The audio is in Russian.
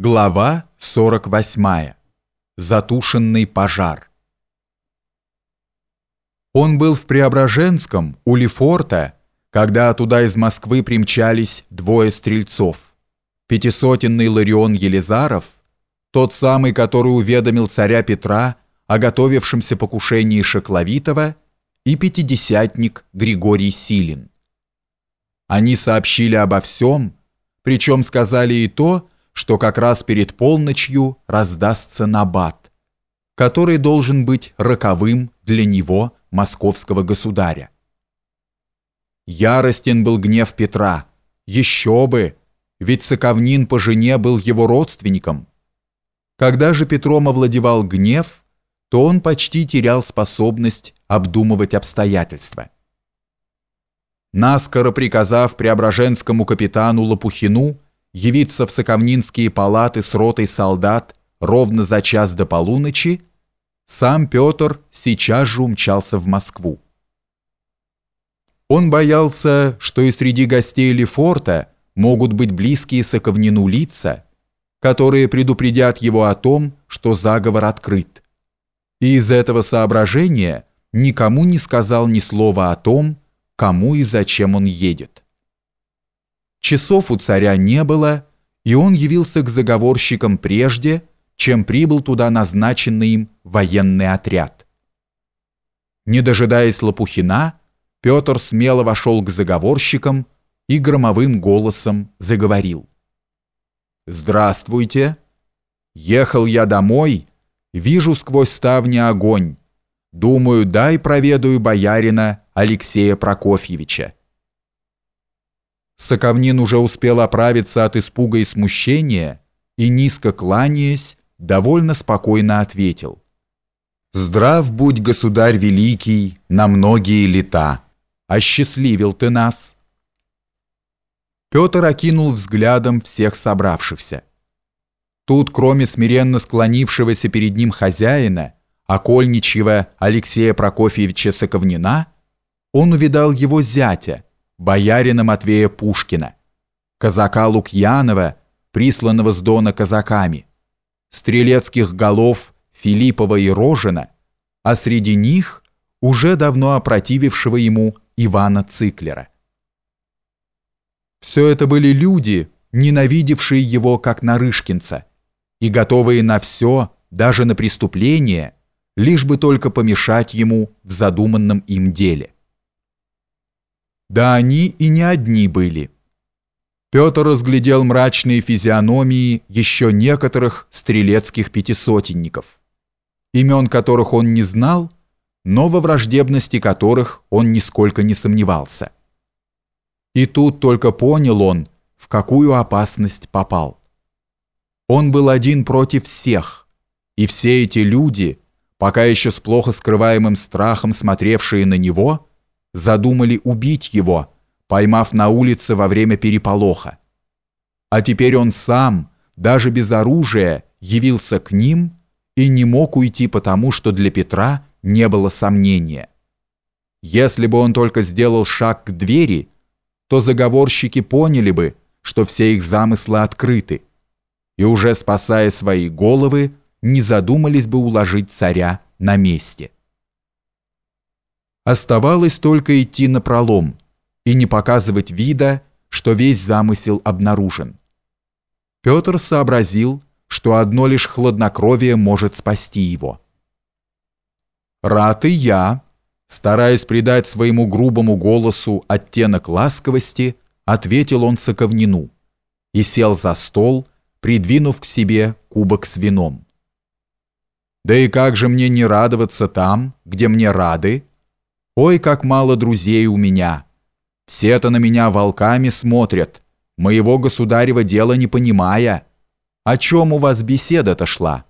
Глава 48. Затушенный пожар. Он был в Преображенском, у Лефорта, когда туда из Москвы примчались двое стрельцов. Пятисотенный Ларион Елизаров, тот самый, который уведомил царя Петра о готовившемся покушении Шекловитова, и пятидесятник Григорий Силин. Они сообщили обо всем, причем сказали и то, что как раз перед полночью раздастся набат, который должен быть роковым для него, московского государя. Яростен был гнев Петра. Еще бы! Ведь Соковнин по жене был его родственником. Когда же Петром овладевал гнев, то он почти терял способность обдумывать обстоятельства. Наскоро приказав преображенскому капитану Лопухину явиться в Соковнинские палаты с ротой солдат ровно за час до полуночи, сам Петр сейчас же умчался в Москву. Он боялся, что и среди гостей Лефорта могут быть близкие Соковнину лица, которые предупредят его о том, что заговор открыт. И из этого соображения никому не сказал ни слова о том, кому и зачем он едет. Часов у царя не было, и он явился к заговорщикам прежде, чем прибыл туда назначенный им военный отряд. Не дожидаясь Лопухина, Петр смело вошел к заговорщикам и громовым голосом заговорил. «Здравствуйте! Ехал я домой, вижу сквозь ставни огонь. Думаю, дай проведаю боярина Алексея Прокофьевича. Соковнин уже успел оправиться от испуга и смущения и, низко кланяясь, довольно спокойно ответил. «Здрав будь, государь великий, на многие лета! Осчастливил ты нас!» Петр окинул взглядом всех собравшихся. Тут, кроме смиренно склонившегося перед ним хозяина, окольничьего Алексея Прокофьевича Соковнина, он увидал его зятя – боярина Матвея Пушкина, казака Лукьянова, присланного с Дона казаками, стрелецких голов Филиппова и Рожина, а среди них уже давно опротивившего ему Ивана Циклера. Все это были люди, ненавидевшие его как Нарышкинца и готовые на все, даже на преступление, лишь бы только помешать ему в задуманном им деле. Да они и не одни были. Петр разглядел мрачные физиономии еще некоторых стрелецких пятисотенников, имен которых он не знал, но во враждебности которых он нисколько не сомневался. И тут только понял он, в какую опасность попал. Он был один против всех, и все эти люди, пока еще с плохо скрываемым страхом смотревшие на него, задумали убить его, поймав на улице во время переполоха. А теперь он сам, даже без оружия, явился к ним и не мог уйти потому, что для Петра не было сомнения. Если бы он только сделал шаг к двери, то заговорщики поняли бы, что все их замыслы открыты, и уже спасая свои головы, не задумались бы уложить царя на месте. Оставалось только идти на пролом и не показывать вида, что весь замысел обнаружен. Петр сообразил, что одно лишь хладнокровие может спасти его. «Рад и я», стараясь придать своему грубому голосу оттенок ласковости, ответил он соковнину и сел за стол, придвинув к себе кубок с вином. «Да и как же мне не радоваться там, где мне рады?» Ой, как мало друзей у меня. Все-то на меня волками смотрят, моего государева дела не понимая. О чем у вас беседа-то шла?»